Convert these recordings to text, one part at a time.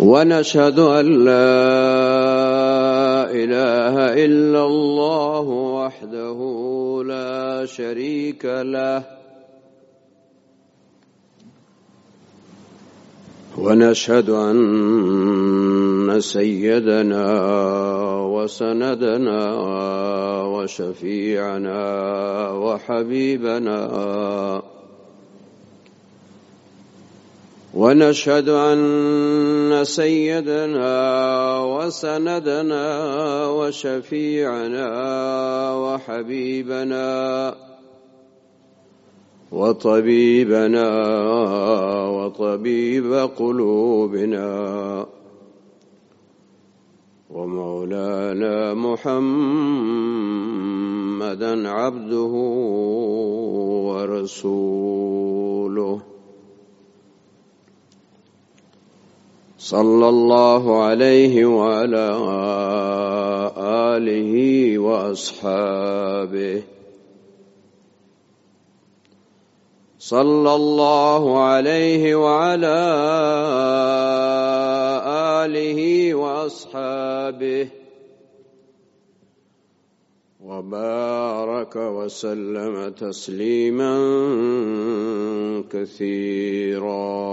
ونشهد أن لا إله إلا الله وحده لا شريك له. ونشهد أن سيدنا وسندنا وشفيعنا وحبيبنا ونشهد أن سيدنا وسندنا وشفيعنا وحبيبنا وطبيبنا وطبيب قلوبنا ومولانا محمدا عبده ورسوله. صلى الله عليه وعلى آله وأصحابه. صلى الله عليه وعلى آله وأصحابه. وبارك وسلم تسليما كثيرا.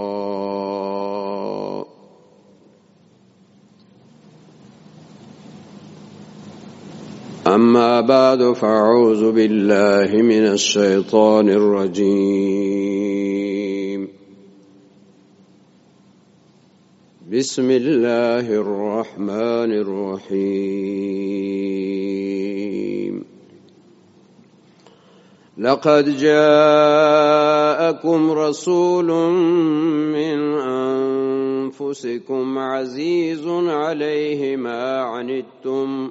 أما بعد فأعوذ بالله من الشيطان الرجيم. بسم الله الرحمن الرحيم. لقد جاءكم رسول من أنفسكم عزيز عليه ما عنتم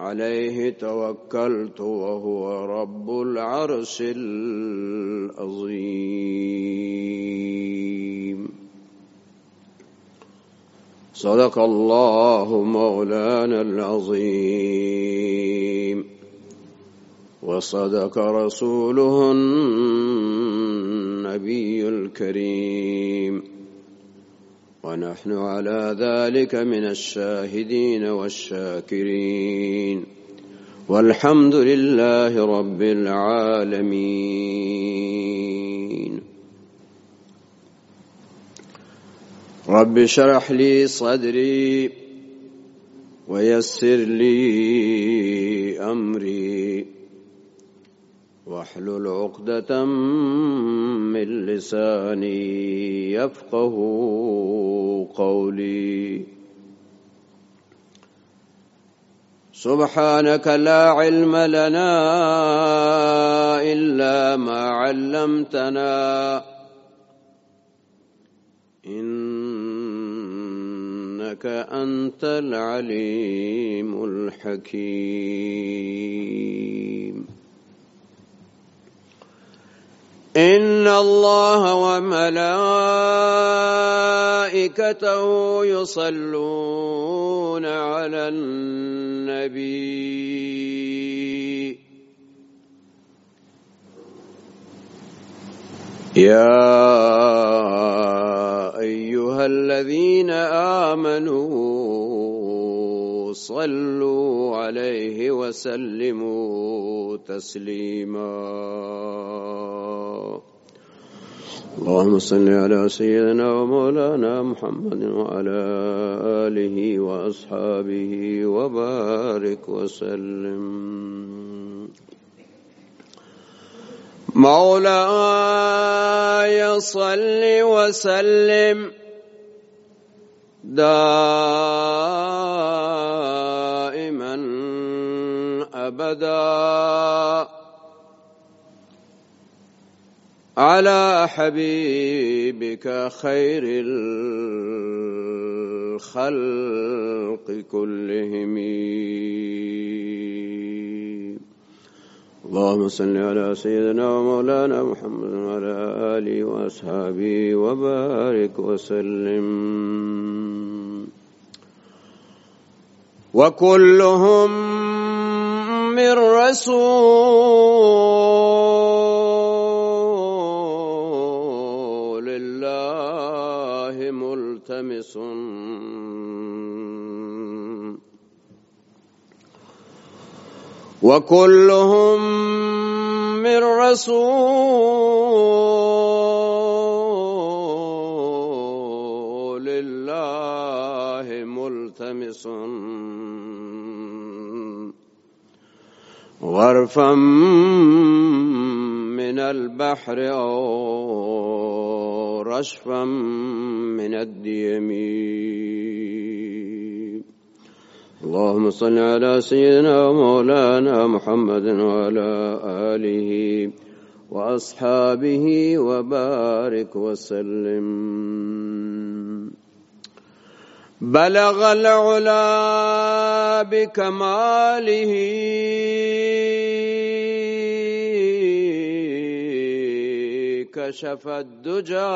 عليه توكلت وهو رب العرش العظيم. صدق الله مولانا العظيم. وصدق رسوله النبي الكريم. ونحن على ذلك من الشاهدين والشاكرين. والحمد لله رب العالمين. رب شرح لي صدري ويسر لي أمري. واحلل عقدة من لساني يفقه قولي. سبحانك لا علم لنا إلا ما علمتنا. إنك أنت العليم الحكيم. إن الله وملائكته يصلون على النبي يا أيها الذين آمنوا صلوا عليه وسلموا تسليما. اللهم صل على سيدنا ومولانا محمد وعلى آله وأصحابه وبارك وسلم. مولاي صل وسلم. دائما أبدا على حبيبك خير الخلق كلهم. اللهم صل على سيدنا ومولانا محمد وعلى آله وأصحابه وبارك وسلم. وكلهم من رسول الله ملتمس. وكلهم من رسول الله ملتمس. غرفا من البحر أو رشفا من الديم اللهم صل على سيدنا ومولانا محمد وعلى آله وأصحابه وبارك وسلم. بلغ العلا بكماله. كشف الدجى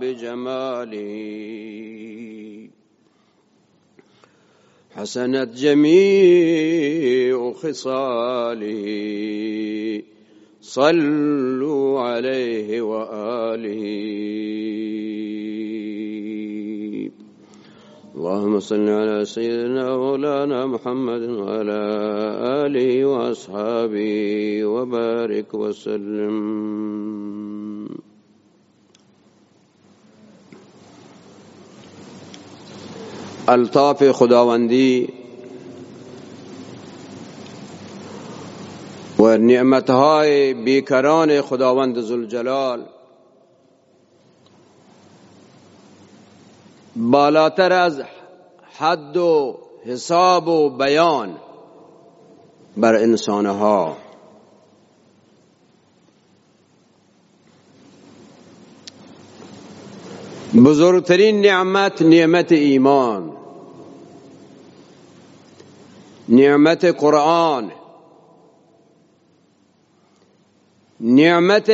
بجماله. حسنت جميع خصاله. صلوا عليه وآله. اللهم صل على سيدنا مولانا محمد وعلى آله وأصحابه وبارك وسلم. الطاف خداوندی و نعمتهای بیکران خداوند ذوالجلال بالاتر از حد و حساب و بیان بر انسانها. بزرگترین نعمت نعمت ایمان. نعمت قرآن. نعمت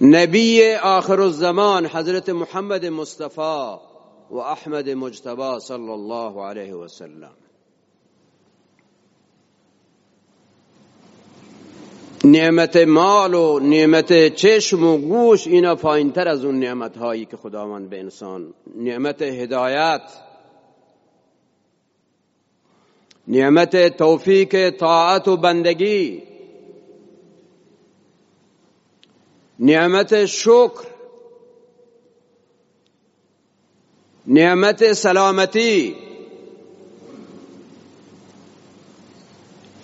نبی آخر الزمان حضرت محمد مصطفی و احمد مجتبا صلی الله علیه و سلم نعمت مال و نعمت چشم و گوش اینا پایینتر از اون نعمت هایی که خداوند به انسان نعمت هدایت. نعمت توفیق طاعت و بندگی. نعمت شکر. نعمت سلامتی.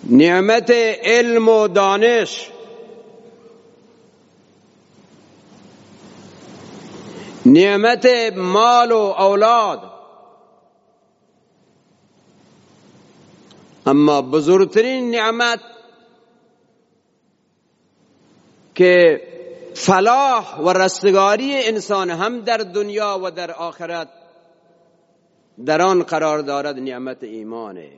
نعمت علم و دانش. نعمت مال و أولاد. اما بزرگترین نعمت که فلاح و رستگاری انسان هم در دنیا و در آخرت در آن قرار دارد نعمت ایمانه.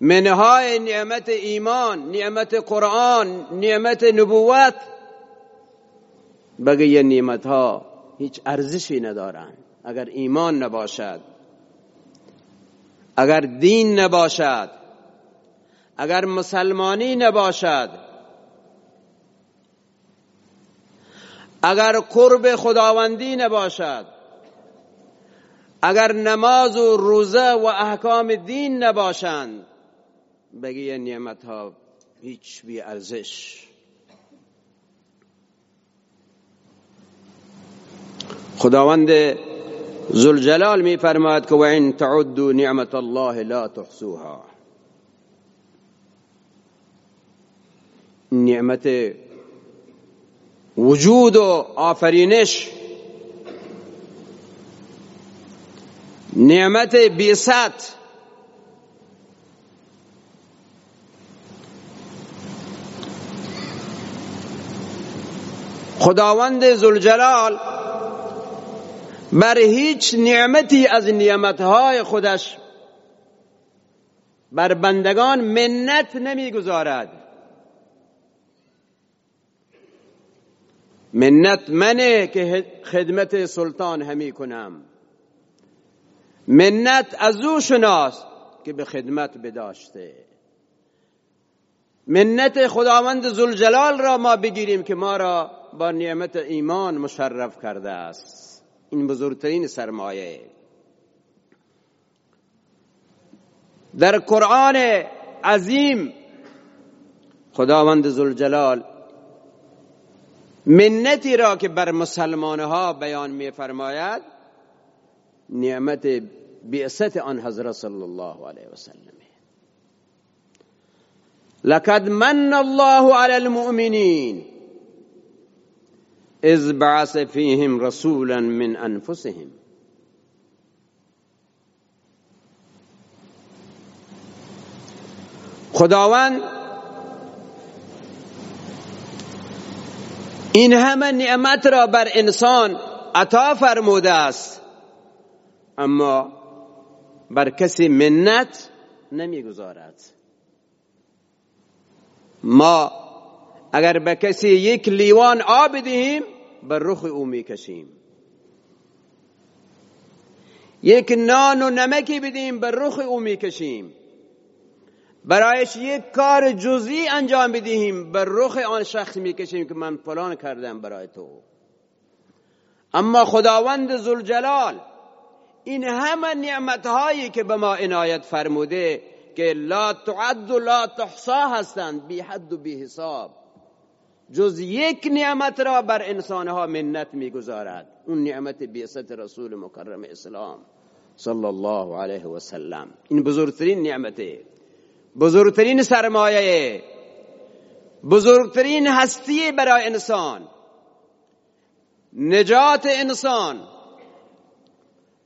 منهای نعمت ایمان نعمت قرآن نعمت نبوت بقیه نعمت ها هیچ ارزشی ندارند. اگر ایمان نباشد اگر دین نباشد اگر مسلمانی نباشد اگر قرب خداوندی نباشد اگر نماز و روزه و احکام دین نباشند بگی نعمت ها هیچ بی ارزش خداوند زلجلال می فرماد که و این تعدوا نعمت الله لا تحصوها. نعمت وجود و آفرینش. نعمت بیست خداوند زلجلال بر هیچ نعمتی از نعمتهای خودش بر بندگان منت نمی‌گذارد. منت منه که خدمت سلطان همی کنم. منت از او شناس که به خدمت بداشته. منت خداوند زلجلال را ما بگیریم که ما را با نعمت ایمان مشرف کرده است. این بزرگترین سرمایه. در قرآن عظیم خداوند زلجلال منتی را که بر مسلمانها بیان می فرماید نعمت بعثت آن حضرت صلی الله علیه وسلم لقد من الله على المؤمنين اذ بعث فيهم رسولا من انفسهم خداوند این همه نعمت را بر انسان عطا فرموده است. اما بر کسی منت نمی‌گذارد. ما اگر به کسی یک لیوان آب دهیم بر رخ او می‌کشیم. یک نان و نمکی بدیم بر رخ او می‌کشیم. برایش یک کار جزئی انجام بدهیم بر رخ آن شخص می‌کشیم که من فلان کردم برای تو. اما خداوند زلجلال این همه نعمت هایی که به ما عنایت فرموده که لا تعد و لا تحصا هستند بی حد و بی حساب. جز یک نعمت را بر انسانها منت می‌گذارد. اون نعمت بیست رسول مکرم اسلام صلی الله علیه و سلم. این بزرگترین نعمته بزرگترین سرمایه بزرگترین هستی برای انسان. نجات انسان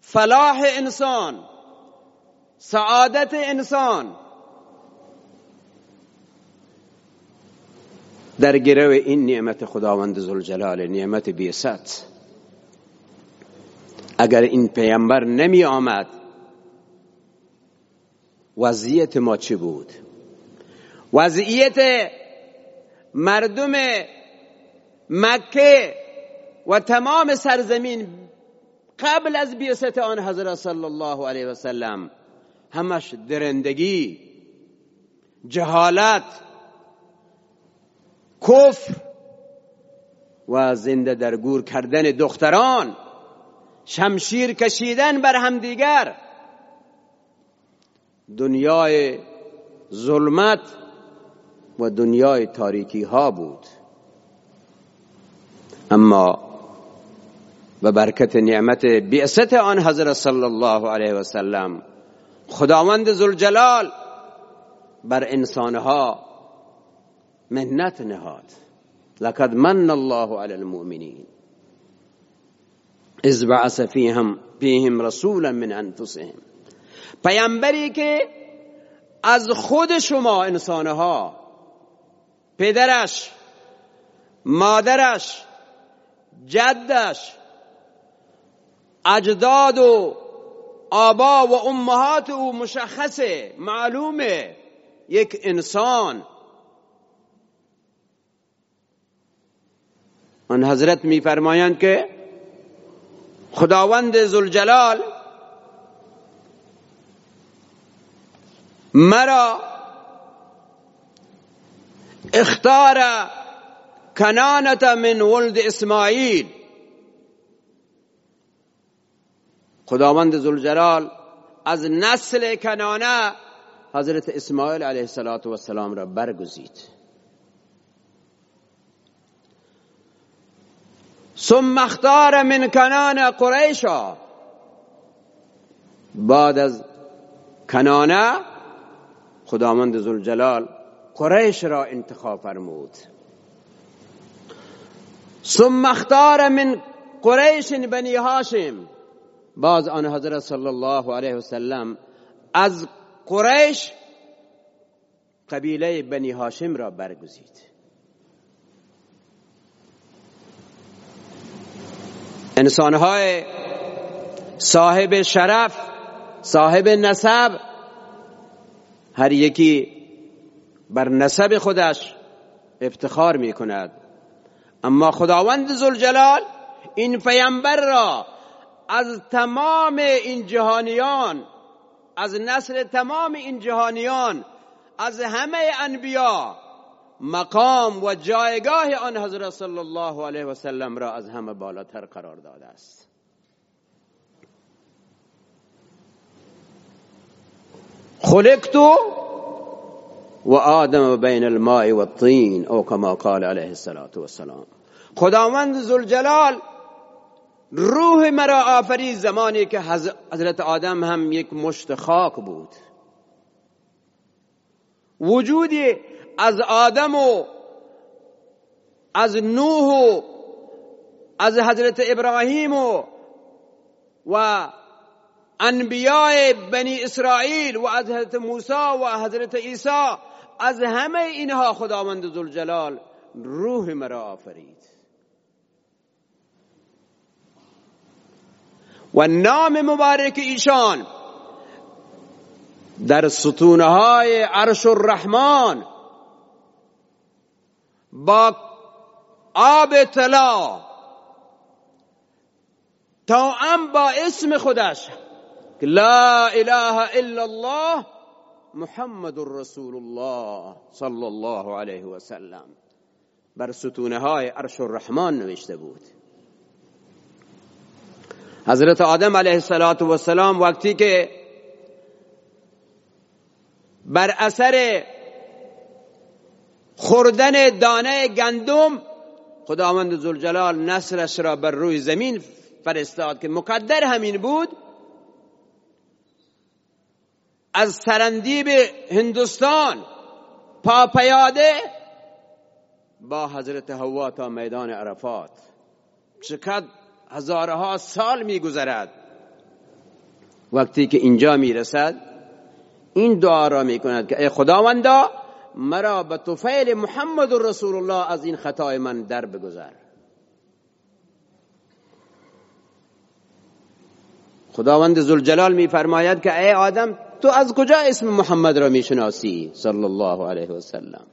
فلاح انسان سعادت انسان. در گرو این نعمت خداوند زلجلال نعمت بیست. اگر این پیامبر نمی آمد وضعیت ما چه بود؟ وضعیت مردم مکه و تمام سرزمین قبل از بیست آن حضرت صلی الله علیه و سلم همش درندگی جهالت کفر و زنده در گور کردن دختران شمشیر کشیدن بر همدیگر دنیای ظلمت و دنیای تاریکی ها بود. اما و برکت نعمت بعثت آن حضرت صلی الله علیه و سلم خداوند زلجلال بر انسانها منت نهاد. لقد من الله على المؤمنین. اذ بعث فیهم فیهم رسولا من انفسهم. پیامبری که از خود شما انسانها پدرش مادرش جدش اجداد و آبا و امهات او مشخصه معلومه. یک انسان آن حضرت میفرمایند که خداوند زلجلال مرا اختار کنانت من ولد اسماعیل. خداوند زلجلال از نسل کنانه حضرت اسماعیل علیه السلام را برگزید. ثم اختار من کنان قریشا. بعد از کنانه خداوند زلجلال قریش را انتخاب فرمود. ثم اختار من قریش بنی هاشم. باز آن حضرت صلی الله علیه وسلم از قریش قبیله بنی هاشم را برگزید. انسانهای صاحب شرف صاحب نسب هر یکی بر نسب خودش افتخار می کند اما خداوند زلجلال این پیامبر را از تمام این جهانیان از نسل تمام این جهانیان از همه انبیا مقام و جایگاه آن حضرت صلی الله علیه و سلم را از همه بالاتر قرار داده است. خلقت و آدم بین الماء و الطین او کما قال علیه السلام خداوند ذوالجلال روح مرا آفرید زمانی که حضرت آدم هم یک مشت خاک بود. وجودی از آدم و از نوح و از حضرت ابراهیم و و انبیاء بنی اسرائیل و از حضرت موسی و حضرت عیسی از همه اینها خداوند ذوالجلال روح مرا آفرید. و نام مبارک ایشان در ستونهای عرش الرحمن با آب طلا. تا ام با اسم خودش. لا اله الا الله محمد رسول الله صلی الله علیه و سلم بر ستونه های عرش الرحمن نوشته بود. حضرت آدم علیه السلام وقتی که بر اثر خوردن دانه گندم خداوند زلجلال نسلش را بر روی زمین فرستاد که مقدر همین بود. از سرندیب هندوستان پاپیاده با حضرت حوا تا میدان عرفات. چقدر هزارها سال میگذرد. وقتی که اینجا می‌رسد این دعا را می‌کند که ای خداوندا مرا به طفیل محمد رسول الله از این خطای من در بگذر خداوند زلجلال میفرماید که ای آدم تو از کجا اسم محمد را می‌شناسی؟ صلی الله علیه و سلم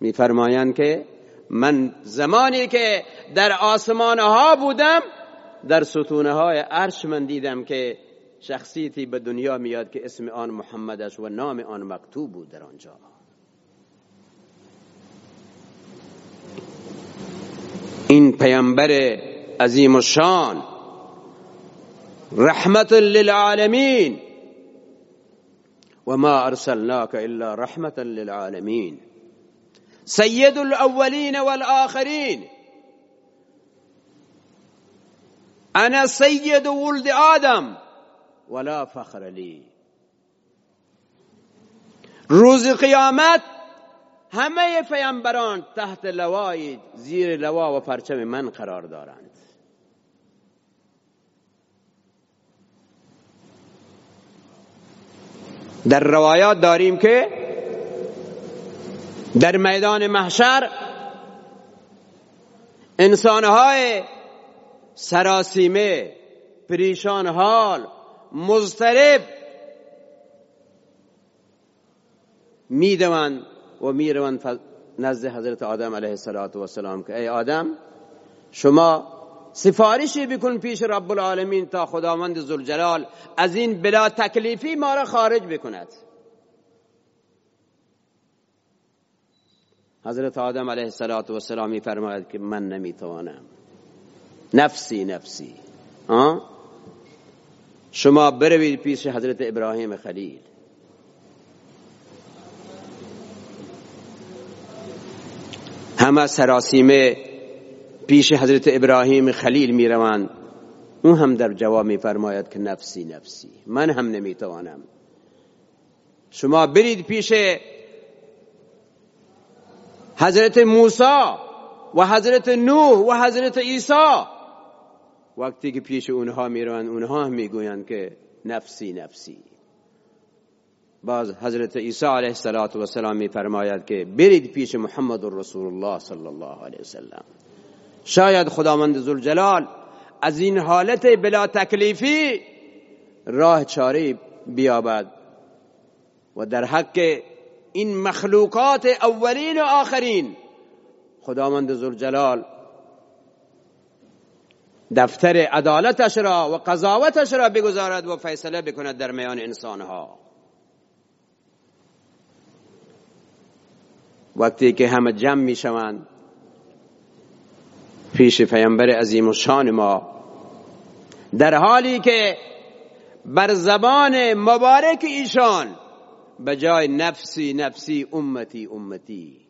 میفرمایند که من زمانی که در آسمان ها بودم در ستونه های عرش من دیدم که شخصیتی به دنیا میاد که اسم آن محمد است و نام آن مکتوب بود در آنجا. این پیامبر عظیم الشان رحمت للعالمین و ما ارسلناك الا رحمت للعالمین. سید الاولین والآخرین. انا سید ولد آدم. ولا فخر لی. روز قیامت همه پیامبران تحت لوای زیر لوا و پرچم من قرار دارند. در روایات داریم که در میدان محشر انسانهای سراسیمه پریشان حال مضطرب می‌دوند و می‌روند نزد حضرت آدم علیه السلام که ای آدم شما سفارشی بکن پیش رب العالمین تا خداوند زلجلال از این بلا تکلیفی ما را خارج بکند. حضرت آدم علیه السلام فرماید که من نمی‌توانم. نفسی نفسی. شما بروید پیش حضرت ابراهیم خلیل. همه سراسیمه پیش حضرت ابراهیم خلیل می روند اون هم در جواب می فرماید که نفسی نفسی. من هم نمی‌توانم. شما برید پیش حضرت موسی و حضرت نوح و حضرت عیسی. وقتی که پیش اونها می‌روند اونها هم می‌گویند که نفسی نفسی. باز حضرت عیسی علیه السلام میفرماید که برید پیش محمد رسول الله صلی الله علیه وسلم. شاید خداوند ذوالجلال از این حالت بلا تکلیفی راه چاره بیابد و در حق این مخلوقات اولین و آخرین خداوند ذوالجلال دفتر عدالتش را و قضاوتش را بگذارد و فیصله بکند در میان انسانها. وقتی که همه جمع می شوند پیش پیامبر عظیم و شان ما در حالی که بر زبان مبارک ایشان به جای نفسی نفسی امتی امتی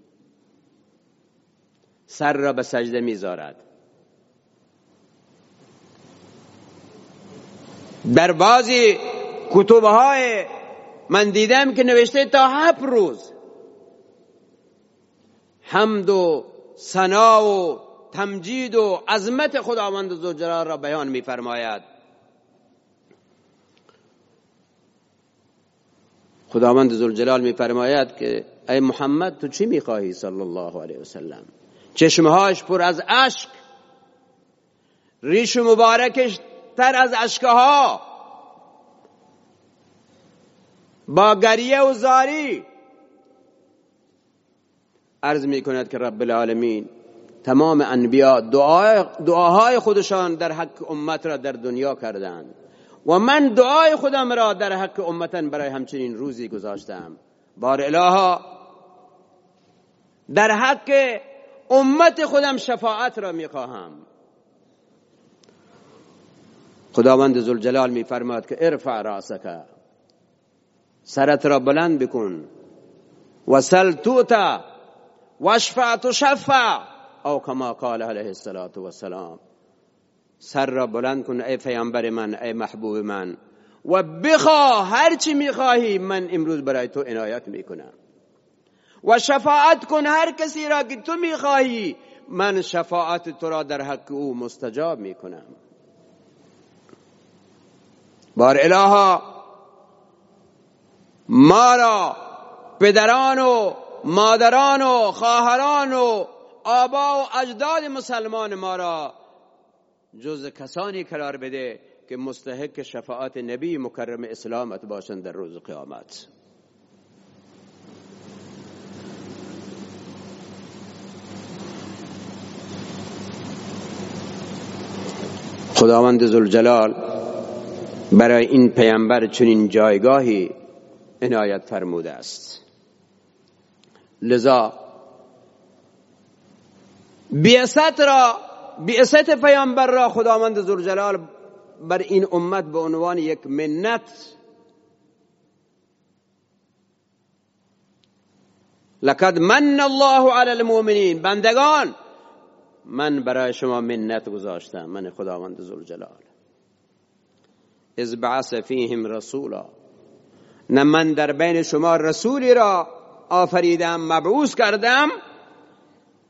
سر را به سجده می‌ذارد در بعضی کتبهای من دیدم که نوشته تا هفت روز. حمد و ثنا و تمجید و عظمت خداوند زوجلال را بیان میفرماید. خداوند زلجلال میفرماید که ای محمد تو چی می‌خواهی صلی الله علیه وسلم چشمهاش پر از اشک. ریش مبارکش تر از اشکها. با گریه و زاری. عرض می کند که رب العالمین تمام انبیا دعاهای خودشان در حق امت را در دنیا کردند. و من دعای خودم را در حق امتن برای همچنین روزی گذاشتم. بار الها در حق امت خودم شفاعت را می‌خواهم خداوند زلجلال میفرماد که ارفع راسک سرت را بلند بکن. و سل توتا واشفع تشفع. او کما قال علیه الصلاة والسلام. سر را بلند کن ای پیامبر من ای محبوب من. و بخواه هر چی می‌خواهی من امروز برای تو عنایت می‌کنم. و شفاعت کن هر کسی را که تو می‌خواهی من شفاعت تو را در حق او مستجاب می‌کنم. بار الها ما را پدران و مادران و خواهران و آبا و اجداد مسلمان ما را جز کسانی قرار بده که مستحق شفاعت نبی مکرم اسلامت باشند در روز قیامت. خداوند ذوالجلال برای این پیامبر چنین جایگاهی عنایت فرموده است. لذا بیاست را بیاست پیامبر را خداوند ذوالجلال بر این امت به عنوان یک منت لقد من الله علی المؤمنین. بندگان من برای شما منت گذاشتم من خداوند ذوالجلال از بعث فیهم رسولا. نه من در بین شما رسولی را آفریدم مبعوث کردم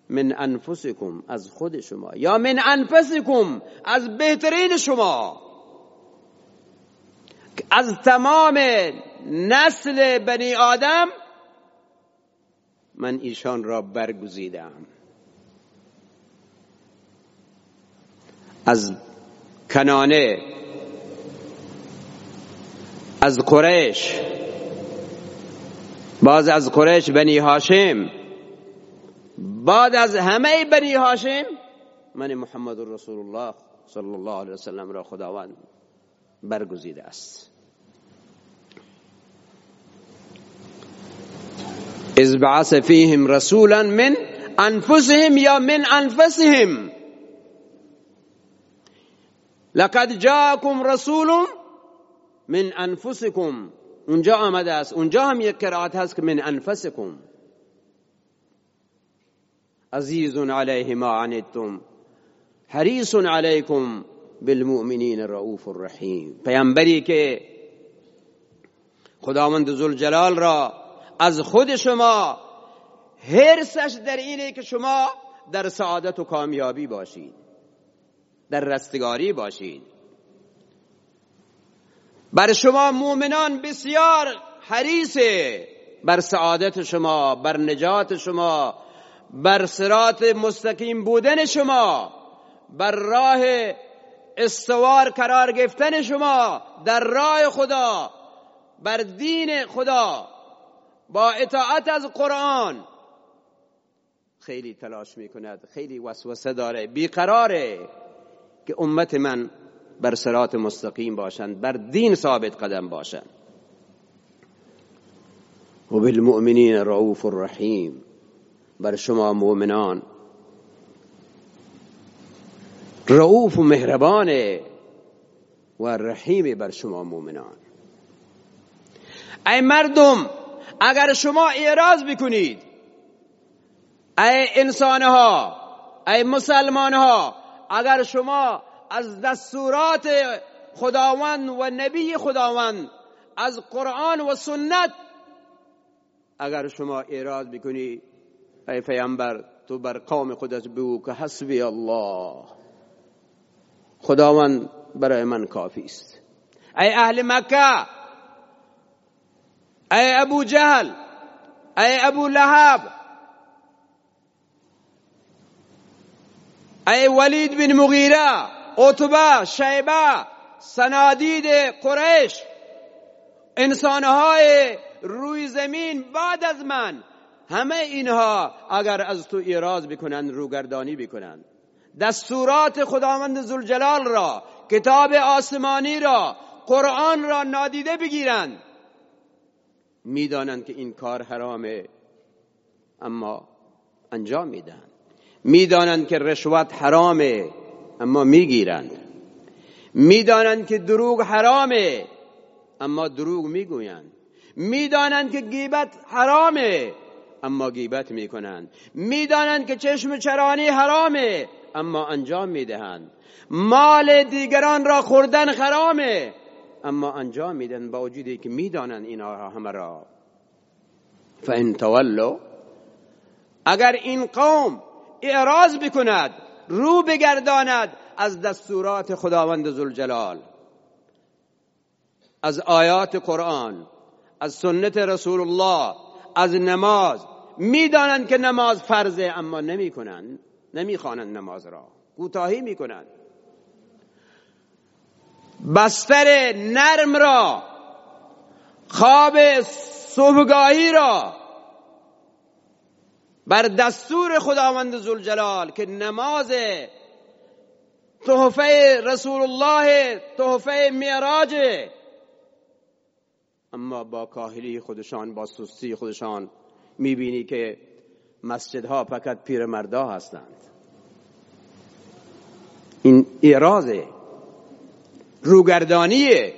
من انفسکم از خود شما یا من انفسکم از بهترین شما. از تمام نسل بنی آدم من ایشان را برگزیدم. از کنانه از قریش. باز از قریش بنی هاشم. بعد از همه بنی هاشم من محمد رسول الله صلی الله علیه وسلم را خداوند برگزیده است. از بعث فیهم رسولا من انفسهم یا من انفسهم. لقد جاءكم رسول من انفسكم اونجا آمده است. اونجا هم یک قرائت هست که من انفسکم. عزیز علیه ما عنتم. حریص علیکم بالمؤمنین رؤوف الرحیم. پیامبری که خداوند ذوالجلال را از خود شما حرسش در اینه که شما در سعادت و کامیابی باشید. در رستگاری باشید. بر شما مؤمنان بسیار حریصه بر سعادت شما بر نجات شما بر صراط مستقیم بودن شما بر راه استوار قرار گرفتن شما در راه خدا بر دین خدا با اطاعت از قرآن. خیلی تلاش می‌کند خیلی وسوسه داره بیقراره که امت من بر سرات مستقیم باشند بر دین ثابت قدم باشند. و بالمؤمنین رعوف الرحیم بر شما مؤمنان. رعوف و مهربان و رحیم بر شما مؤمنان. ای مردم اگر شما اعراض بکنید ای انسانها ای مسلمانها اگر شما از دستورات خداوند و نبی خداوند از قرآن و سنت. اگر شما اعراض بکنی ای پیامبر تو بر قوم خودت بگو که حسبی الله. خداوند برای من کافی است. ای اهل مکه ای ابو جهل ای ابو لهب ای ولید بن مغیره. عتبه شیبه سنادید قریش. انسانهای روی زمین بعد از من همه اینها اگر از تو ایراز بکنند روگردانی بکنند. دستورات خداوند زلجلال را کتاب آسمانی را قرآن را نادیده بگیرند. می‌دانند که این کار حرامه اما انجام میدن می‌دانند که رشوت حرامه. اما می‌گیرند. می‌دانند که دروغ حرامه اما دروغ می‌گویند. می‌دانند که گیبت حرامه اما گیبت می‌کنند. می‌دانند که چشم چرانی حرامه اما انجام می‌دهند. مال دیگران را خوردن حرامه اما انجام میدن با وجودی که می‌دانند اینا همه را. فان تولوا اگر این قوم اعراض بکند رو بگرداند از دستورات خداوند زلجلال از آیات قرآن از سنت رسول الله از نماز. می‌دانند که نماز فرضه اما نمی‌کنند نمی‌خوانند نماز را. کوتاهی می‌کنند. بستر نرم را خواب صبحگاهی را بر دستور خداوند زلجلال که نماز تحفه رسول الله تحفه معراج. اما با کاهلی خودشان با سستی خودشان می‌بینی که مسجدها فقط پیرمردا هستند. این اعراضه روگردانیه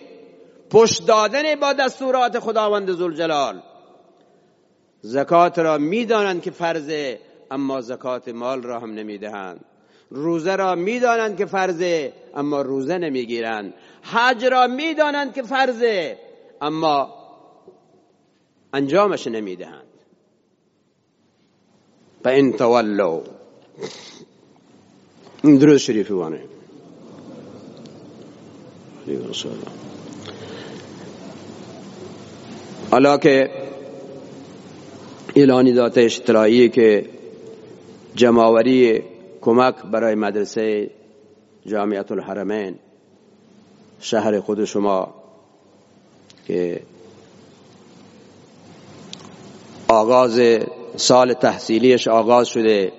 پشت دادن با دستورات خداوند زلجلال زکات را می‌دانند که فرضه اما زکات مال را هم نمی‌دهند. روزه را می‌دانند که فرضه اما روزه نمی‌گیرند. حج را می‌دانند که فرضه اما انجامش نمی‌دهند. و این تولو این درست شریفی وانه حالا که اعلانی داده اشترایی که جماوری کمک برای مدرسه جامعه الحرمین شهر خود شما که آغاز سال تحصیلیش آغاز شده.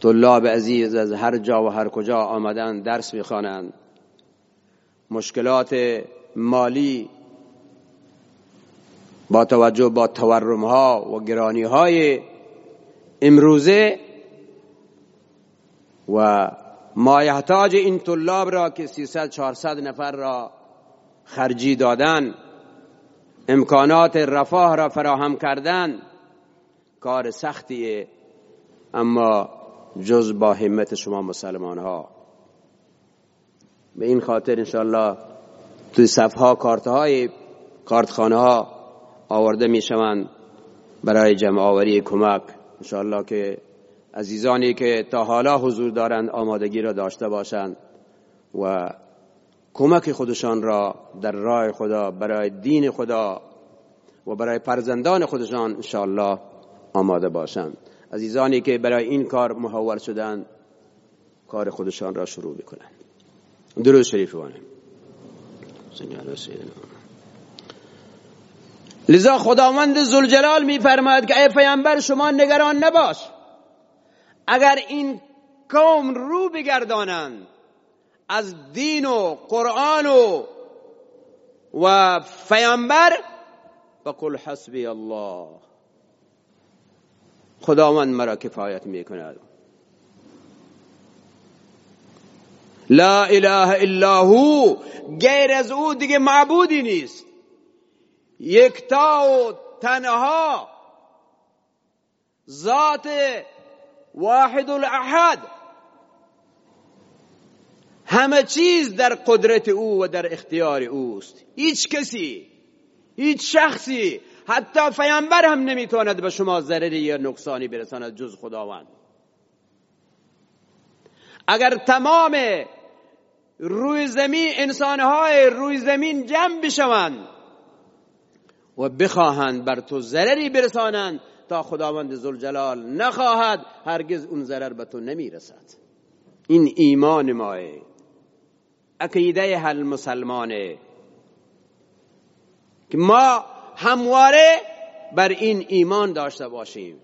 طلاب عزیز از هر جا و هر کجا آمدن درس می‌خوانند. مشکلات مالی با توجه با تورم ها و گرانی های امروزه و ما یحتاج این طلاب را که 300 400 نفر را خرجی دادن امکانات رفاه را فراهم کردن کار سختیه اما جز با همت شما مسلمان ها به این خاطر انشاءالله توی صفها کارت های کارتخانه ها آورده می شوند برای جمع آوری کمک. انشاءالله که عزیزانی که تا حالا حضور دارند آمادگی را داشته باشند و کمک خودشان را در راه خدا برای دین خدا و برای فرزندان خودشان انشاءالله آماده باشند. عزیزانی که برای این کار محول شدند کار خودشان را شروع بکنند درود شریف وانه لذا خداوند زلجلال میفرماید که ای پیامبر شما نگران نباش. اگر این قوم رو بگردانند از دین و قرآن و و پیامبر فقل حسبی الله. خداوند مرا کفایت می‌کند. لا اله الا هو غیر از او دیگه معبودی نیست. یکتا و تنها. ذات واحد الاحد. همه چیز در قدرت او و در اختیار اوست. هیچ کسی هیچ شخصی حتی پیامبر هم نمی‌تواند به شما ضرری یا نقصانی برساند جز خداوند. اگر تمام روی زمین انسانهای روی زمین جمع بشوند و بخواهند بر تو ضرری برسانند تا خداوند زلجلال نخواهد هرگز اون ضرر به تو نمی‌رسد. این ایمان ماه. عقیده هل مسلمانه. که ما همواره بر این ایمان داشته باشیم.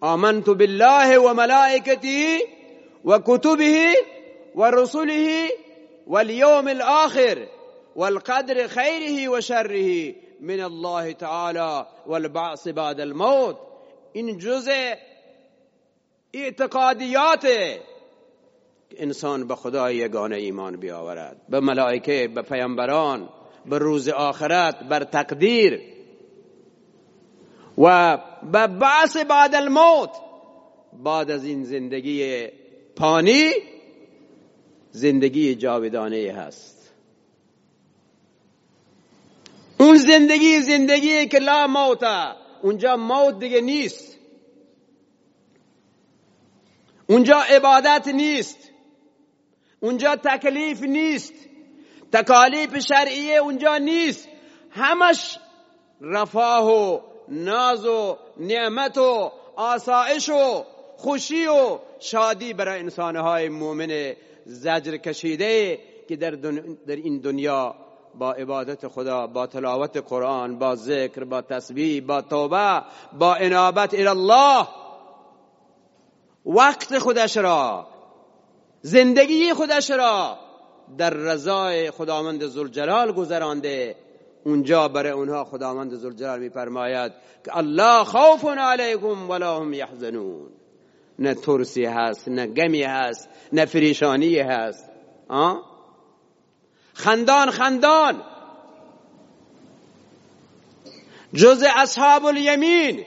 آمنت بالله و ملائکته و کتبه و رسله واليوم الآخر والقدر خيره وشره من الله تعالى والبعث بعد الموت. این جزء اعتقادیات انسان به خدای یگانه ایمان بیاورد به ملائکه به پیامبران به روز آخرت بر تقدیر. و به بعث بعد الموت. بعد از این زندگی پانی زندگی جاودانه هست. اون زندگی زندگی که لا موت اونجا موت دیگه نیست. اونجا عبادت نیست. اونجا تکلیف نیست. تکالیف شرعیه اونجا نیست. همش رفاه و ناز و نعمت و آسایش و خوشی و شادی برای انسانهای مؤمن زجر کشیده که در, در این دنیا با عبادت خدا با تلاوت قرآن با ذکر با تسبیح با توبه با انابت الله وقت خودش را زندگی خودش را در رضای خداوند زلجلال گذرانده. اونجا برای اونها خداوند زلجلال میفرماید که الله خوف علیکم ولا هم یحزنون. نه ترسی هست نه گمی هست نه فریشانی هست. آه؟ خندان خندان. جز اصحاب الیمین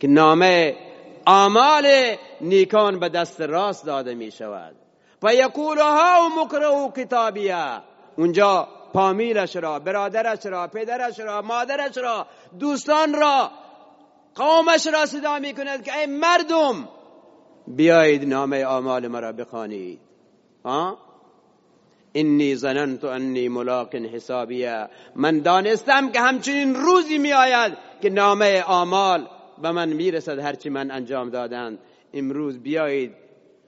که نامه آمال نیکان به دست راست داده می شود. و یقول ها و مکره کتابیه اونجا پامیلش را برادرش را پدرش را مادرش را دوستان را قومش را صدا می کند که ای مردم بیایید نامه آمال مرا بخوانید. ها؟ انی ظننت انی ملاق حسابیه من دانستم که همچنین روزی می آید که نامه آمال به من می‌رسد هرچی من انجام دادن امروز بیایید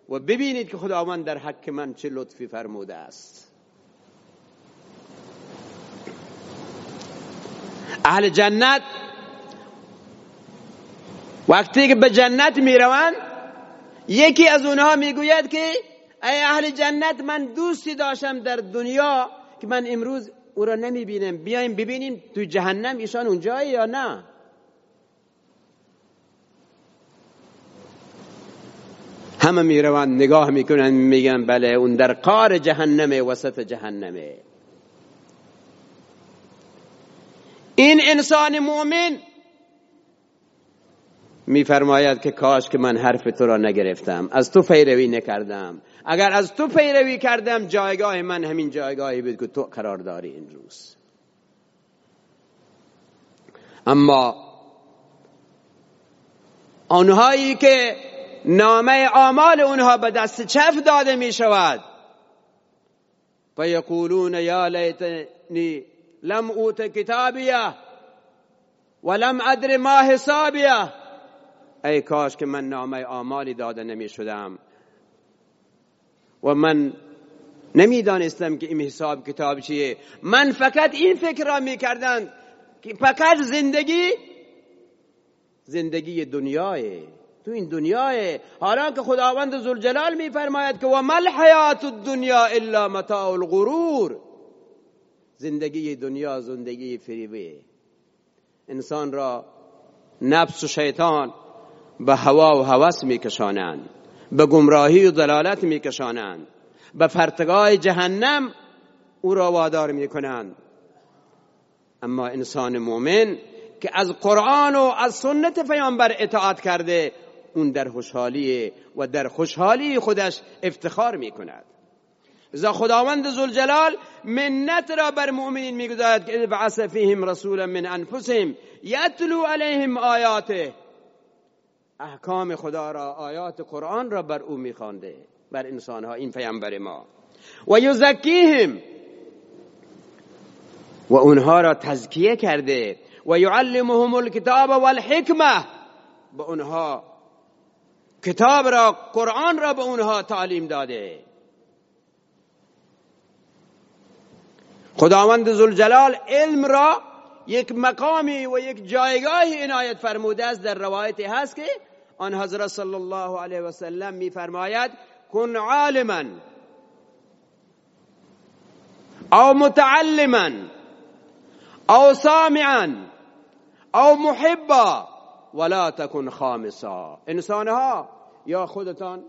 و ببینید که خداوند در حق من چه لطفی فرموده است اهل جنت وقتی که به جنت می‌روند یکی از اونها می‌گوید که ای اهل جنت من دوستی داشتم در دنیا که من امروز او را نمی‌بینم. بیایم ببینیم تو جهنم ایشان اونجایی یا نه. همه می‌روند نگاه می‌کنن میگن بله اون در قار جهنمه وسط جهنمه. این انسان مؤمن میفرماید که کاش که من حرف تو را نگرفتم از تو پیروی نکردم. اگر از تو پیروی کردم جایگاه من همین جایگاهی بود که تو قرار داری این روز. اما آنهایی که نامه آمال اونها به دست چف داده می شود و یقولون یا لیتنی لم اوت کتابیه ولم ادر ما حسابیه. ای کاش که من نامه آمالی داده نمی شدم. و من نمی‌دانستم که این حساب کتاب چیه. من فقط این فکر را می کردن که فقط زندگی زندگی دنیای. تو این دنیای. حالا که خداوند زلجلال میفرماید که و مل حیات الدنیا الا متاع الغرور. زندگی دنیا زندگی فریبه. انسان را نفس و شیطان به هوا و هوس میکشانند. به گمراهی و دلالت میکشانند. به فرتگاه جهنم او را وادار می‌کنند. اما انسان مؤمن که از قرآن و از سنت پیامبر اطاعت کرده اون در خوشحالی و در خوشحالی خودش افتخار می‌کند. ذا خداوند ذوالجلال منت را بر مؤمنین می‌گذارد که بعث فیهم رسولا من انفسهم یتلو علیهم آیاته. احکام خدا را آیات قرآن را بر او میخوانده بر انسانها این پیامبر ما. و یزکیهم و اونها را تزکیه کرده. و یعلمهم الکتاب والحکمه به اونها کتاب را قرآن را به اونها تعلیم داده. خداوند زلجلال علم را یک مقامی و یک جایگاهی عنایت فرموده است در روایتی هست که آن حضرت صلی الله علیه و سلم میفرماید کن عالما. او متعلما. او سامعا او محبا. ولا تکن خامسا. انسانها یا خودتان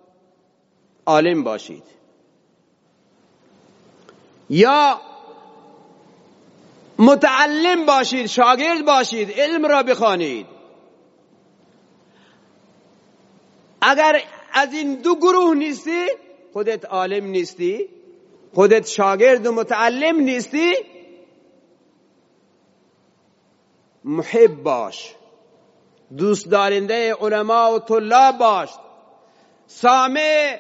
عالم باشید. یا متعلم باشید شاگرد باشید علم را بخوانید. اگر از این دو گروه نیستی خودت عالم نیستی خودت شاگرد و متعلم نیستی محب باش. دوست دارنده علما و طلاب باش. سامع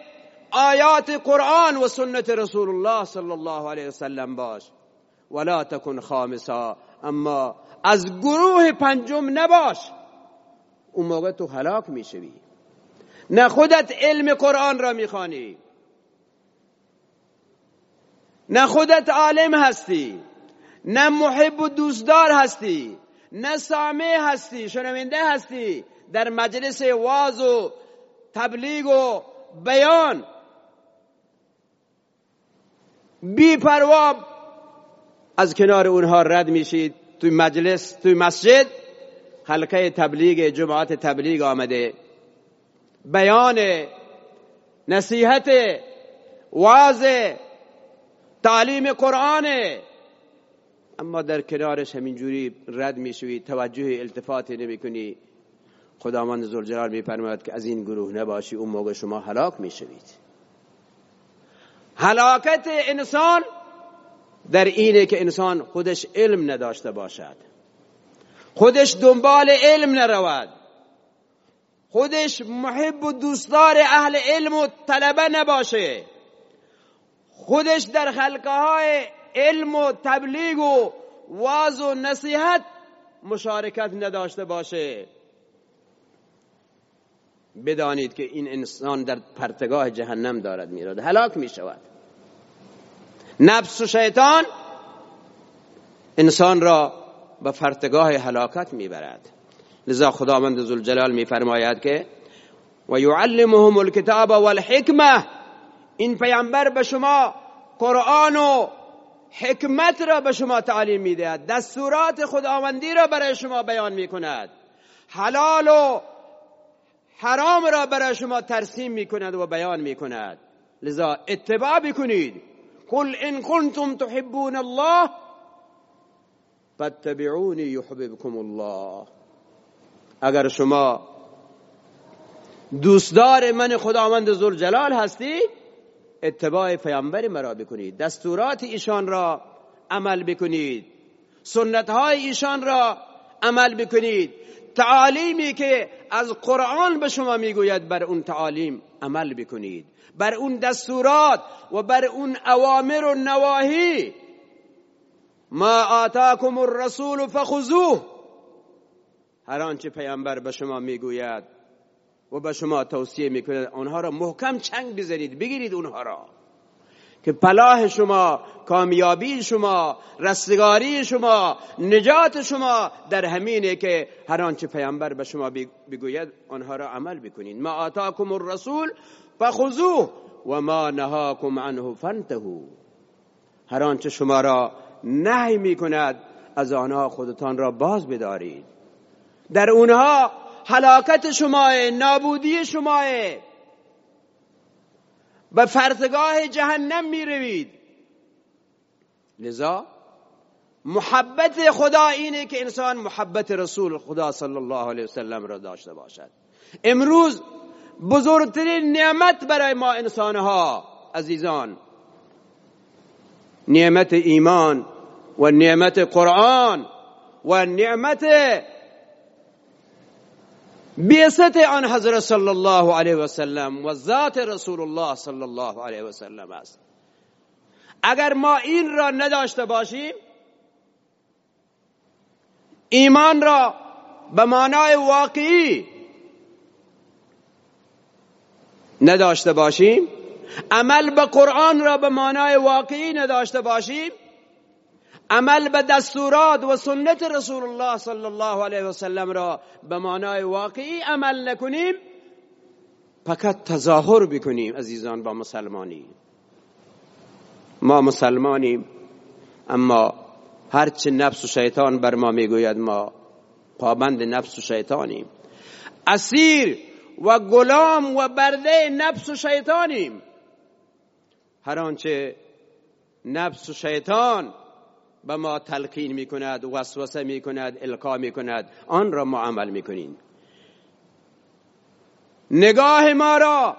آیات قرآن و سنت رسول الله صلی الله علیه وسلم باش. ولا تکن خامسا. اما از گروه پنجم نباش. اون موقع تو هلاک می‌شوی. نه خودت علم قرآن را می‌خوانی. نه خودت عالم هستی. نه محب و دوستدار هستی. نه سامع هستی. شنونده هستی. در مجلس واز و تبلیغ و بیان. بی پروا از کنار اونها رد میشید توی مجلس توی مسجد. حلقه تبلیغ جماعت تبلیغ آمده. بیان نصیحت واضح تعلیم قرآن. اما در کنارش همینجوری رد می‌شوی توجه التفاتی نمی‌کنی. خداوند زلجلال میفرماید که از این گروه نباشی اون موقع شما هلاک می‌شوید. هلاکت انسان در اینه که انسان خودش علم نداشته باشد. خودش دنبال علم نرود. خودش محب و دوستدار اهل علم و طلبه نباشه. خودش در خلقه های علم و تبلیغ و واز و نصیحت مشارکت نداشته باشه. بدانید که این انسان در پرتگاه جهنم دارد میراد هلاک می شود نفس و شیطان انسان را به فرتگاه هلاکت می‌برد. لذا خداوند ذوالجلال میفرماید که و یعلمهم الکتاب والحکمه این پیامبر به شما قرآن و حکمت را به شما تعلیم می‌دهد دستورات خداوندی را برای شما بیان می‌کند حلال و حرام را برای شما ترسیم می‌کند و بیان می‌کند. لذا اتباع بکنید. قل ان کنتم تحبون الله فاتبعونی یحببکم الله۔ اگر شما دوستدار من خداوند ذوالجلال هستی اتباع پیامبر مرا بکنید دستورات ایشان را عمل بکنید سنت های ایشان را عمل بکنید تعالیمی که از قرآن به شما می‌گوید بر اون تعالیم عمل بکنید. بر اون دستورات و بر اون اوامر و نواهی. ما آتاکم الرسول فخذوه. هر آنچه پیامبر به شما می‌گوید و به شما توصیه می‌کند آنها را محکم چنگ بزنید بگیرید اونها را. که پلاه شما کامیابی شما رستگاری شما نجات شما در همینه که هر آنچه پیامبر به شما بگوید آنها را عمل بکنید. ما آتاکم الرسول فخذوه و ما نهاکم عنه فانتهوا هر آنچه شما را نهی می‌کند از آنها خودتان را باز بدارید. در اونها حلاکت شماه نابودی شماه به فرزگاه جهنم می روید لذا محبت خدا اینه که انسان محبت رسول خدا صلی الله علیه وسلم را داشته باشد. امروز بزرگترین نعمت برای ما انسانها عزیزان. نعمت ایمان و نعمت قرآن و نعمت بیست آن حضرت صلی الله علیه و سلم و ذات رسول الله صلی الله علیه و سلم است. اگر ما این را نداشته باشیم ایمان را به معنای واقعی نداشته باشیم؟ عمل به قرآن را به معنای واقعی نداشته باشیم؟ عمل به دستورات و سنت رسول الله صلی الله علیه و سلم را به معنای واقعی عمل نکنیم؟ فقط تظاهر بکنیم عزیزان با مسلمانی. ما مسلمانیم اما هرچه نفس و شیطان بر ما می‌گوید ما پابند نفس و شیطانیم. اسیر و غلام و برده نفس و شیطانیم. هر آنچه نفس و شیطان به ما تلقین می کند وسوسه می کند القا می کند آن را ما عمل نگاه ما را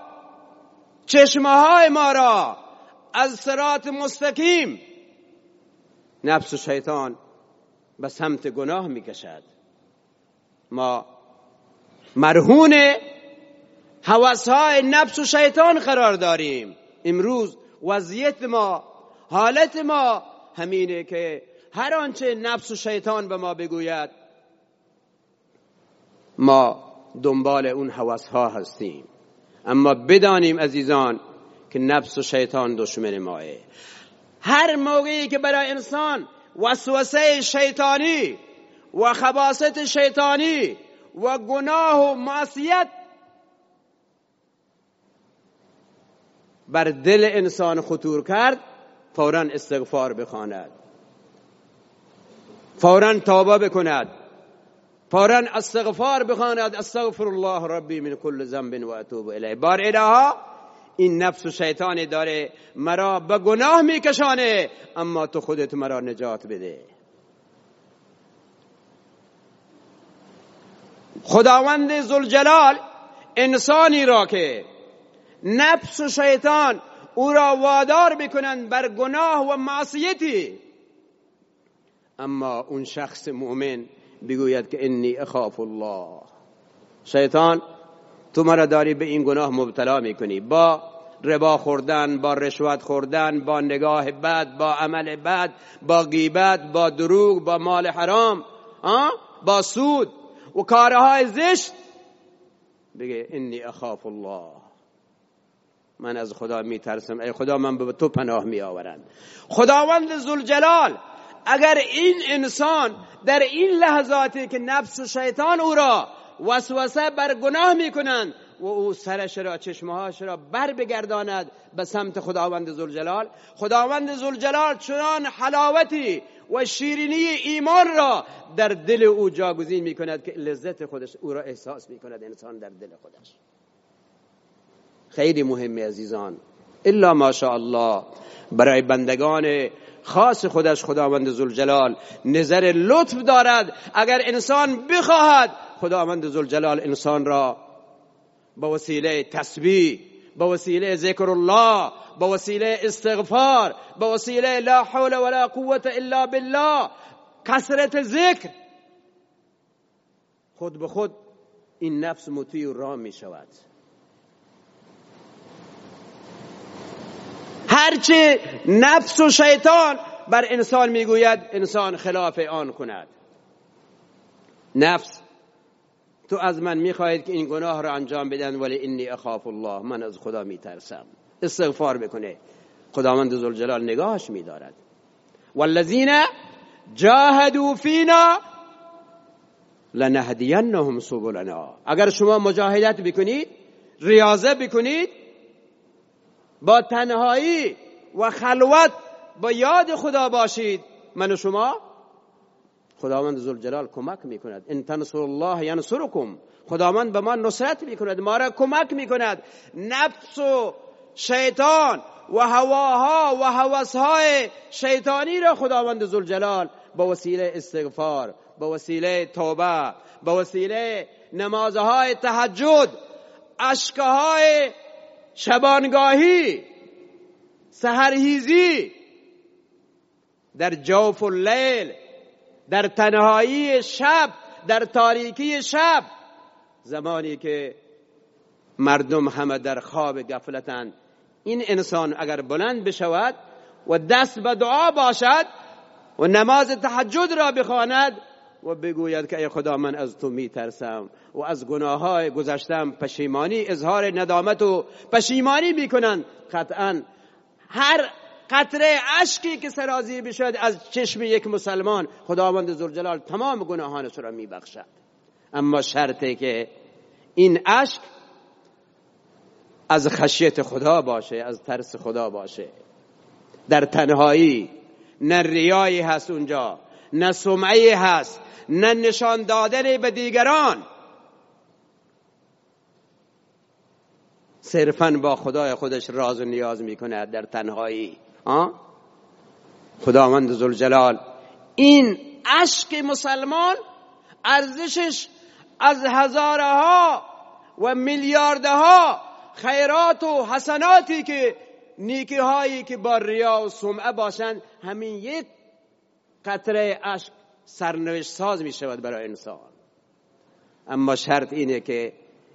چشمه های ما را از سرات مستقیم نفس و شیطان به سمت گناه می کشد ما مرهون های نفس و شیطان قرار داریم. امروز وضعیت ما حالت ما همینه که هر آنچه نفس و شیطان به ما بگوید ما دنبال اون حوث ها هستیم. اما بدانیم عزیزان که نفس و شیطان دشمن ماه هر موقعی که برای انسان وسوسه شیطانی و خباست شیطانی و گناه و معصیت بر دل انسان خطور کرد فورا استغفار بخواند. فورا توبه بکند. فورا استغفار بخواند. استغفر الله ربی من كل ذنب و اتوب الیه. بار الها این نفس و شیطان داره مرا به گناه میکشانه اما تو خودت مرا نجات بده. خداوند زلجلال انسانی را که نفس و شیطان او را وادار بکنند بر گناه و معصیتی. اما اون شخص مؤمن بگوید که انی اخاف الله. شیطان تو مرا داری به این گناه مبتلا می‌کنی. با ربا خوردن با رشوت خوردن با نگاه بد با عمل بد با غیبت با دروغ با مال حرام با سود و کارهای زشت. بگه انی اخاف الله. من از خدا میترسم. ای خدا من به تو پناه می آورند خداوند زلجلال اگر این انسان در این لحظاتی که نفس و شیطان او را وسوسه بر گناه می‌کنند و او سرش را چشمهاش را بر بگرداند به سمت خداوند زلجلال خداوند زلجلال چنان حلاوتی و شیرینی ایمان را در دل او جاگزین می کند که لذت خودش او را احساس می کند انسان در دل خودش. خیلی مهمه عزیزان. الا ماشاء الله. برای بندگان خاص خودش خداوند زلجلال نظر لطف دارد. اگر انسان بخواهد خداوند زلجلال انسان را با وسیله تسبیح با وسیله ذکر الله با وسیله استغفار با وسیله لا حول ولا قوة الا بالله کسرت ذکر. خود به خود این نفس مطیع و رام می شود هرچه نفس و شیطان بر انسان می‌گوید انسان خلاف آن کند. نفس تو از من می‌خواهید که این گناه را انجام بدن ولی انی اخاف الله من از خدا میترسم. استغفار بکنه. خداوند ذوالجلال نگاهش میدارد. والذین جاهدوا فینا لنهدینهم سبلنا. اگر شما مجاهدت بکنید ریاضه بکنید با تنهایی و خلوت با یاد خدا باشید. من و شما خداوند ذوالجلال کمک می‌کند. ان تنصر الله ینصرکم. خداوند به ما نصرت می‌کند ما را کمک می‌کند. نفس و شیطان و هواها و هوسهای شیطانی را خداوند ذوالجلال با وسیله استغفار با وسیله توبه با وسیله نمازهای تهجد اشکهای شبانگاهی سهرهیزی در جوف اللیل در تنهایی شب در تاریکی شب. زمانی که مردم همه در خواب گفلتند این انسان اگر بلند بشود و دست به دعا باشد و نماز تحجد را بخواند و بگوید که ای خدا من از تو میترسم و از گناه های گذشتم پشیمانی. اظهار ندامت و پشیمانی می‌کنند. قطعا هر قطره اشکی که سرازی بشد از چشم یک مسلمان خداوند زلجلال تمام گناهانش را میبخشد. اما شرطه که این اشک از خشیت خدا باشه از ترس خدا باشه. در تنهایی نه ریایی هست اونجا. نه سمعی هست نه نشان دادن به دیگران. صرفا با خدای خودش راز و نیاز می‌کنه در تنهایی. خداوند زلجلال این عشق مسلمان ارزشش از هزارها و میلیاردها خیرات و حسناتی که نیکی هایی که با ریا و سمعه باشند همین یک قطره عشق سرنوشت ساز می شود برای انسان. اما شرط اینه که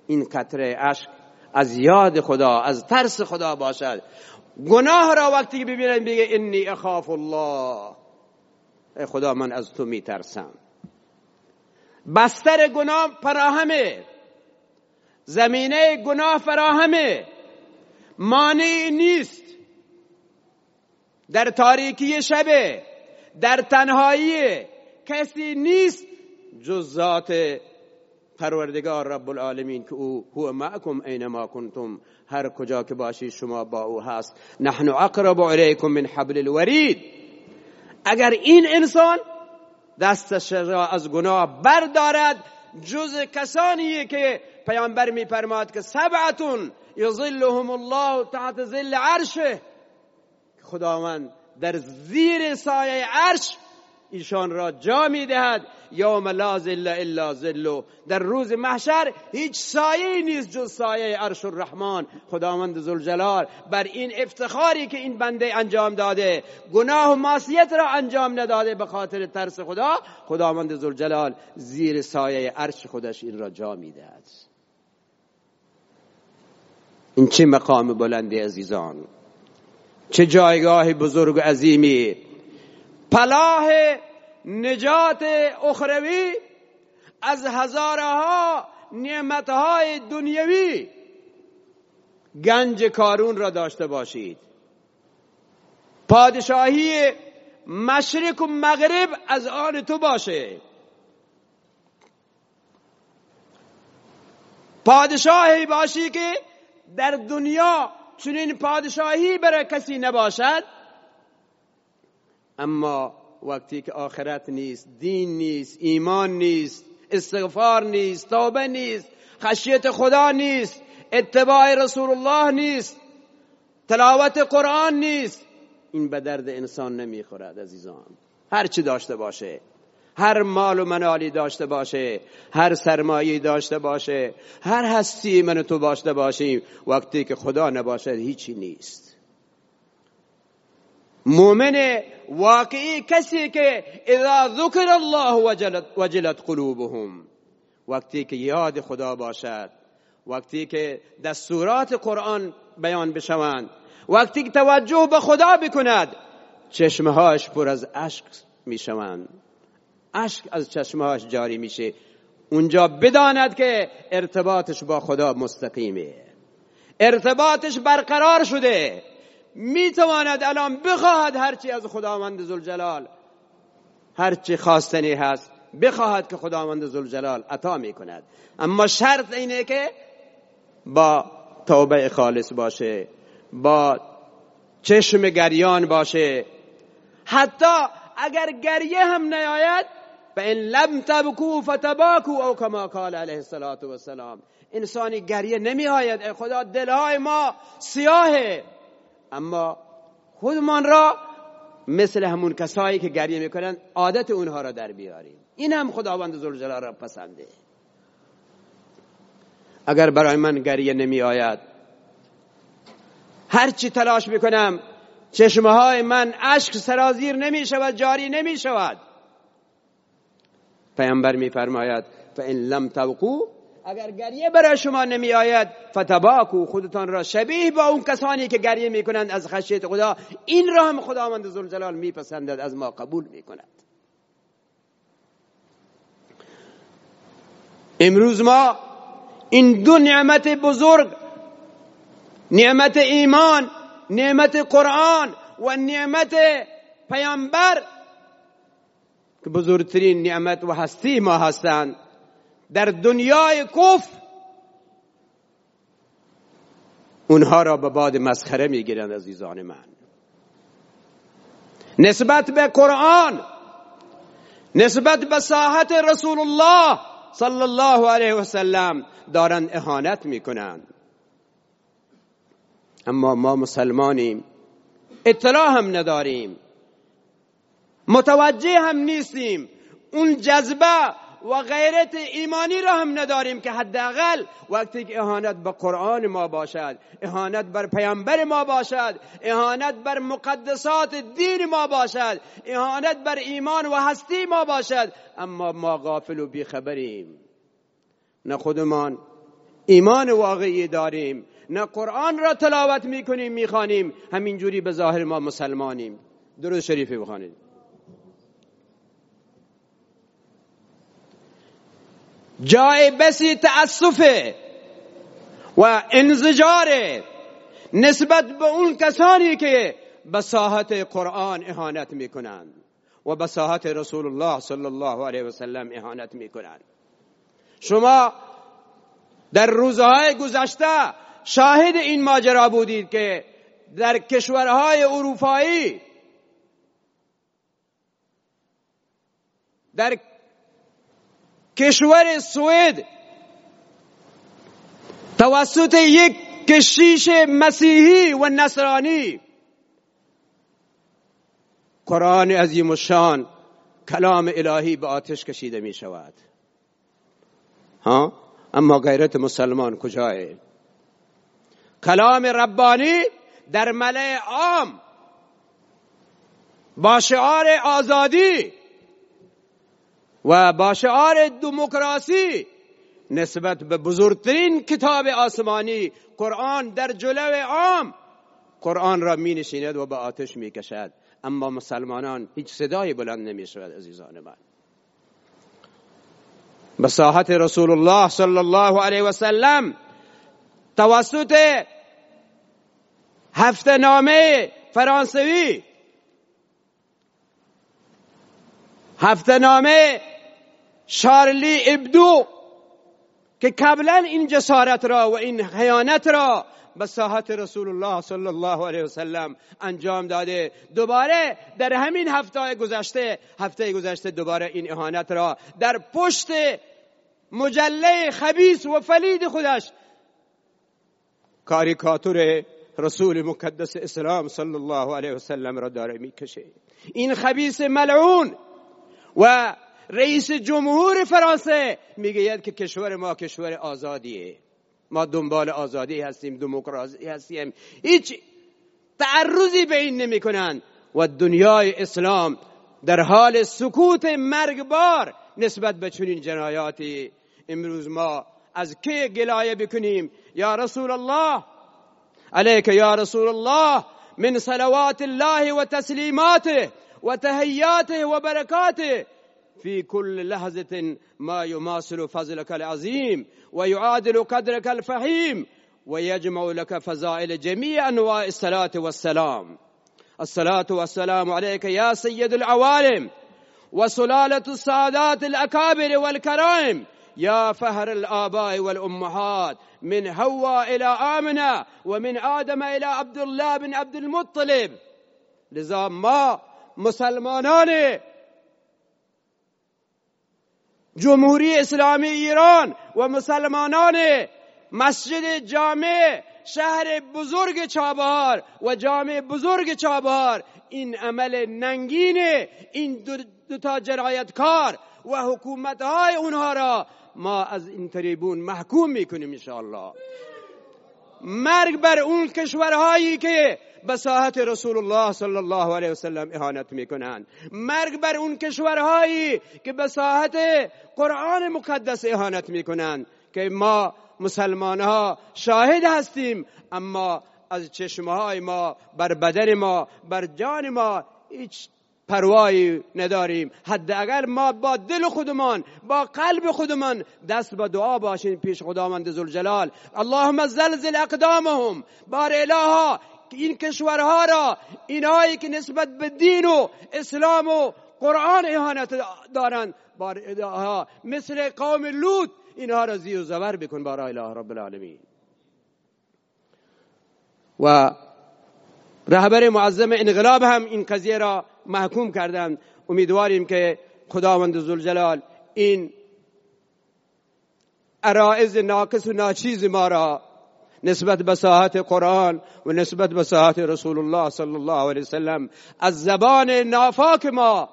این قطره عشق از یاد خدا از ترس خدا باشد. گناه را وقتی که ببینن بگه انی اخاف الله. ای خدا من از تو میترسم. بستر گناه فراهمه. زمینه گناه فراهمه. مانعی نیست. در تاریکی شبه در تنهایی. کسی نیست جز ذات پروردگار رب العالمین که او هو معکم اینما کنتم. هر کجا که باشی شما با او هست. نحن اقرب علیکم من حبل الورید. اگر این انسان دستش را از گناه بردارد جز کسانی که پیامبر میفرماد که سبعتون یظلهم الله تحت ظل عرشه. خداوند در زیر سایه عرش ایشان را جا می‌دهد. یوم لا ظل الا ظل. در روز محشر هیچ سایه نیست جز سایه عرش الرحمن خداوند ذوالجلال بر این افتخاری که این بنده انجام داده گناه و معصیت را انجام نداده به خاطر ترس خدا خداوند ذوالجلال زیر سایه عرش خودش این را جا می‌دهد. این چه مقام بلندی عزیزان؟ چه جایگاه بزرگ و عظیمی. پلاه نجات اخروی از هزارها نعمتهای دنیوی. گنج کارون را داشته باشید. پادشاهی مشرق و مغرب از آن تو باشه. پادشاهی باشی که در دنیا چنین پادشاهی برای کسی نباشد؟ اما وقتی که آخرت نیست دین نیست ایمان نیست استغفار نیست توبه نیست خشیت خدا نیست اتباع رسول الله نیست تلاوت قرآن نیست این به درد انسان نمی‌خورد عزیزان. هر چی داشته باشه. هر مال و منالی داشته باشه هر سرمایه داشته باشه هر هستی من تو داشته باشیم وقتی که خدا نباشد هیچی نیست. مؤمن واقعی کسی که اذا ذکر الله وجلت, وجلت قلوبهم وقتی که یاد خدا باشد وقتی که دستورات قرآن بیان بشوند وقتی که توجه به خدا بکند چشمهاش پر از اشک می‌شوند. اشک از چشمهاش جاری میشه. اونجا بداند که ارتباطش با خدا مستقیمه. ارتباطش برقرار شده. می‌تواند الان بخواهد هرچی از خداوند زلجلال هرچی خواستنی هست بخواهد که خداوند زلجلال عطا می‌کند. اما شرط اینه که با توبه خالص باشه با چشم گریان باشه. حتی اگر گریه هم نیاید فان لم تبکو فتباکو او کما قال علیه الصلاة والسلام انسانی گریه نمی آید خدا دلهای ما سیاهه. اما خودمان را مثل همون کسایی که گریه می‌کنن عادت اونها را در بیاریم. این هم خداوند زلجلال را پسنده. اگر برای من گریه نمی آید هرچی تلاش می‌کنم چشمه های من اشک سرازیر نمی شود جاری نمی شود پیامبر میفرماید فان لم توقو اگر گریه برای شما نمی آید فتباکو خودتان را شبیه با اون کسانی که گریه می‌کنند از خشیت خدا. این را هم خداوند ذوالجلال میپسندد از ما قبول می‌کند. امروز ما این دو نعمت بزرگ نعمت ایمان نعمت قرآن و نعمت پیامبر که بزرگترین نعمت و هستی ما هستند در دنیای کف اونها را به باد مسخره می‌گیرند عزیزان من. نسبت به قرآن نسبت به ساحت رسول الله صلی الله علیه و سلم دارند اهانت می‌کنند اما ما مسلمانیم اطلاع هم نداریم. متوجه هم نیستیم. اون جذبه و غیرت ایمانی را هم نداریم که حداقل وقتی که اهانت به قرآن ما باشد اهانت بر پیامبر ما باشد اهانت بر مقدسات دین ما باشد اهانت بر ایمان و هستی ما باشد اما ما غافل و بیخبریم. نه خودمان ایمان واقعی داریم نه قرآن را تلاوت می‌کنیم می‌خوانیم. همینجوری به ظاهر ما مسلمانیم. درود شریفی بخوانید جای بسی تأسفه و انزجار نسبت به اون کسانی که به ساحت قرآن اهانت می‌کنند و به ساحت رسول الله صلی الله علیه وسلم اهانت می‌کنند شما در روزهای گذشته شاهد این ماجرا بودید که در کشورهای اروپایی در کشور سوئد. توسط یک کشیش مسیحی و نصرانی. قرآن عظیم و شان کلام الهی به آتش کشیده می شود. ها؟ اما غیرت مسلمان کجاه کلام ربانی در ملع عام. با شعار آزادی. و با شعار دموکراسی نسبت به بزرگترین کتاب آسمانی قرآن در جلو عام قرآن را می نشیند و به آتش می کشد اما مسلمانان هیچ صدای بلند نمی شود عزیزان من. به رسول الله صلی الله علیه و سلم توسط هفته نامه فرانسوی هفته نامه شارلی ابدو که قبلا این جسارت را و این خیانت را به ساحت رسول الله صلی الله علیه وسلم انجام داده. دوباره در همین هفته گذشته هفته گذشته دوباره این اهانت را در پشت مجله خبیس و فلید خودش کاریکاتور رسول مقدس اسلام صلی الله علیه وسلم را داره می‌کشه. این خبیس ملعون و رئیس جمهور فرانسه می‌گوید که کشور ما کشور آزادیه. ما دنبال آزادی هستیم دموکراسی هستیم. هیچ تعرضی به این نمی و دنیای اسلام در حال سکوت مرگبار نسبت به چنین جنایاتی. امروز ما از کی گلایه بکنیم؟ یا رسول الله؟ علیک یا رسول الله من صلوات الله و تسلیماته و تهیاته و برکاته. في كل لحظة ما يماثل فضلك العظيم ويعادل قدرك الفحيم ويجمع لك فضائل جميع أنواع الصلاة والسلام. الصلاة والسلام عليك يا سيد العوالم وسلالة السادات الأكابر والكرائم يا فهر الآباء والأمهات من هوى إلى آمنة ومن آدم إلى عبد الله بن عبد المطلب. لذا ما مسلمانان جمهوری اسلامی ایران و مسلمانان مسجد جامع شهر بزرگ چابهار و جامع بزرگ چابهار. این عمل ننگین این دو, تا جنایتکار و حکومت های اونها را ما از این تریبون محکوم می‌کنیم انشاءالله. مرگ بر اون کشورهایی که به ساحت رسول الله صلی الله علیه وسلم اهانت می‌کنند. مرگ بر اون کشورهایی که به ساحت قرآن مقدس اهانت می‌کنند که ما مسلمان ها شاهد هستیم اما از چشمهای ما بر بدن ما بر جان ما هیچ پروایی نداریم. حد اگر ما با دل خودمان با قلب خودمان دست به دعا باشیم پیش خداوند ذوالجلال. اللهم زلزل اقدامهم بار الها این کشورها را اینهایی که نسبت به دین و اسلام و قرآن اهانت دارند. بار الها مثل قوم لوط اینها را زی و زبر بکن بار اله رب العالمین. و رهبر معظم انقلاب هم این قضیه را محکوم کردند. امیدواریم که خداوند ذوالجلال این ارائز ناقص و ناچیز ما را نسبت به ساحت قرآن و نسبت به ساحت رسول الله صلی الله علیه وسلم از زبان نافاک ما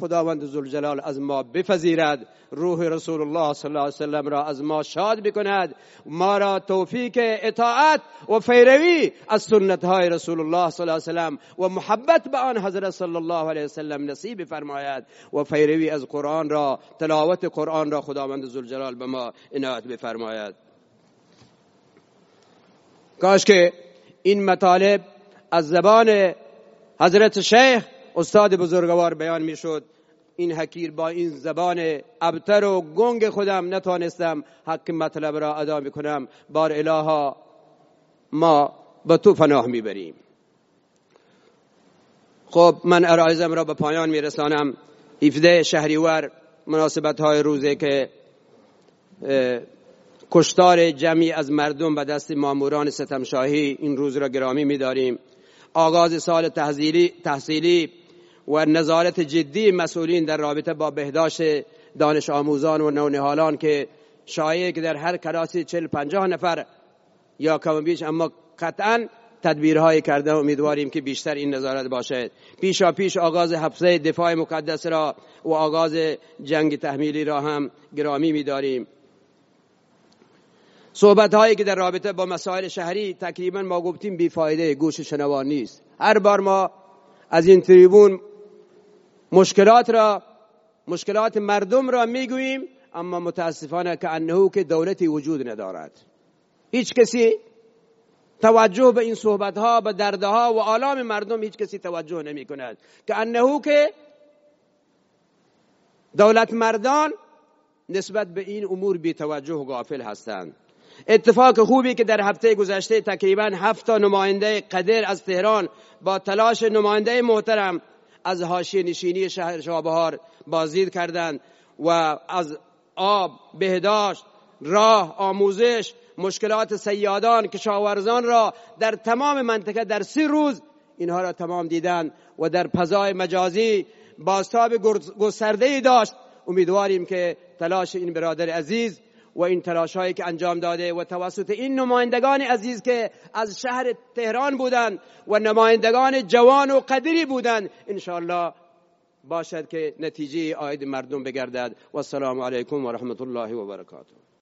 خداوند ذوالجلال از ما بپذیرد. روح رسول الله صلی الله علیه وسلم را از ما شاد بکند. ما را توفیق اطاعت و فیروی از سنت های رسول الله صلی الله علیه وسلم و محبت به آن حضرت صلی الله علیه وسلم نصیب فرماید و فیروی از قرآن را تلاوت قرآن را خداوند ذوالجلال به ما عنایت بفرماید. کاش که این مطالب از زبان حضرت شیخ استاد بزرگوار بیان می‌شد. این حکیر با این زبان ابتر و گنگ خودم نتانستم حق مطلب را ادا می‌کنم. بار الها ما به تو پناه می‌بریم. خب من ارائزم را به پایان میرسانم. 17 شهریور مناسبت های روزه که کشتار جمعی از مردم به دست ماموران ستمشاهی این روز را گرامی میداریم. آغاز سال تحصیلی, تحصیلی و نظارت جدی مسئولین در رابطه با بهداشت دانش آموزان و نونهالان که شایع که در هر کلاسی چل پنجاه نفر یا کم بیش اما قطعا تدبیرهایی کرده امیدواریم که بیشتر این نظارت باشد پیشا پیش آغاز حفظه دفاع مقدس را و آغاز جنگ تحمیلی را هم گرامی میداریم. صحبت هایی که در رابطه با مسائل شهری تقریبا ما گفتیم بیفایده گوش شنوان نیست. هر بار ما از این تریبون مشکلات را مشکلات مردم را می‌گوییم اما متاسفانه که انهو که دولتی وجود ندارد. هیچ کسی توجه به این صحبت ها به دردها و آلام مردم هیچ کسی توجه نمی کند که انهو که دولت مردان نسبت به این امور بی توجه و غافل هستند. اتفاق خوبی که در هفته گذشته تقریبا هفت نماینده قدر از تهران با تلاش نماینده محترم از حاشیه نشینی شهر شابهار بازدید کردند و از آب بهداشت راه آموزش مشکلات سیادان کشاورزان را در تمام منطقه در سی روز اینها را تمام دیدن و در فضای مجازی باستاب گسترده داشت. امیدواریم که تلاش این برادر عزیز و این تلاش هایی که انجام داده و توسط این نمایندگان عزیز که از شهر تهران بودند و نمایندگان جوان و قدری بودند انشاءالله باشد که نتیجه آید مردم بگردد. و السلام علیکم و رحمت الله و برکاته.